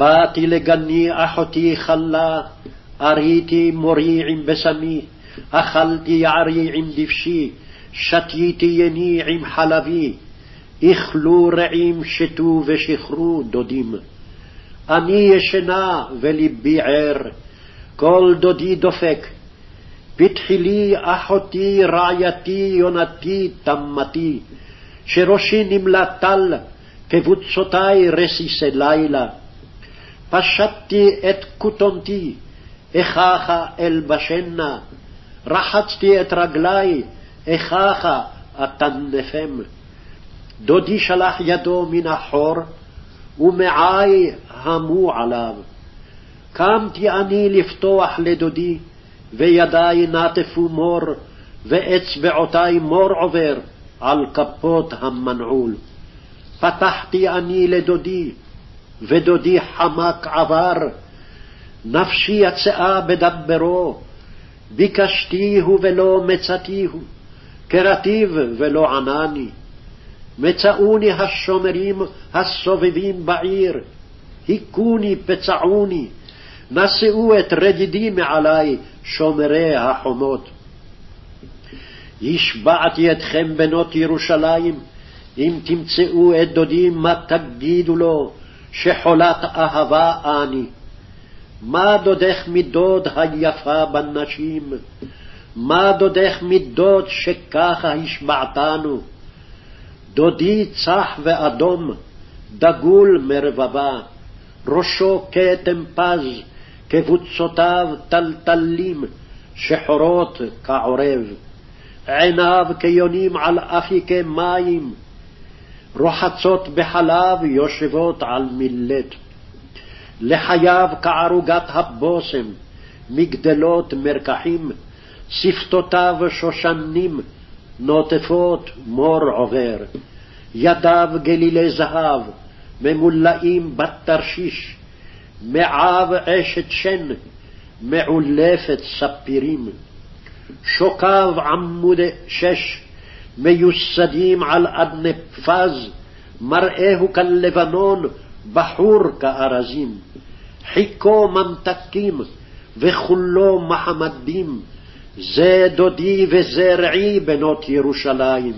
באתי לגני אחותי חלה, אריתי מורי עם בשמי, אכלתי יערי עם דבשי, שתיתי יני עם חלבי, איכלו רעים שתו ושכרו דודים. אני ישנה ולבי ער, כל דודי דופק. פתחי לי אחותי רעייתי יונתי תמתי, שראשי נמלא טל, קבוצותי רסיסי לילה. פשטתי את כותונתי, איככה אלבשנה, רחצתי את רגלי, איככה אטנפם. דודי שלח ידו מן החור, ומעי המו עליו. קמתי אני לפתוח לדודי, וידי נטפו מור, ואצבעותי מור עובר על כפות המנעול. פתחתי אני לדודי, ודודי חמק עבר, נפשי יצאה בדברו, ביקשתיהו ולא מצאתיהו, קראתיו ולא ענני. מצאוני השומרים הסובבים בעיר, היכוני פצעוני, נשאו את רדידי מעלי שומרי החומות. השבעתי אתכם בנות ירושלים, אם תמצאו את דודי מה תגידו לו, שחולת אהבה אני. מה דודך מדוד היפה בנשים? מה דודך מדוד שככה השבעתנו? דודי צח ואדום, דגול מרבבה, ראשו כתם פז, קבוצותיו טלטלים, שחורות כעורב, עיניו כיונים על אפיקי מים, רוחצות בחלב יושבות על מילט. לחייו כערוגת הבושם, מגדלות מרקחים, שפתותיו שושנים, נוטפות מור עובר. ידיו גלילי זהב, ממולאים בת תרשיש, מעב אשת שן, מעולפת ספירים. שוקיו עמודי שש, מיוסדים על אדני פז, מראהו כלבנון, בחור כארזים. חיכו ממתקים, וכולו מחמדים, זה דודי וזה רעי בנות ירושלים.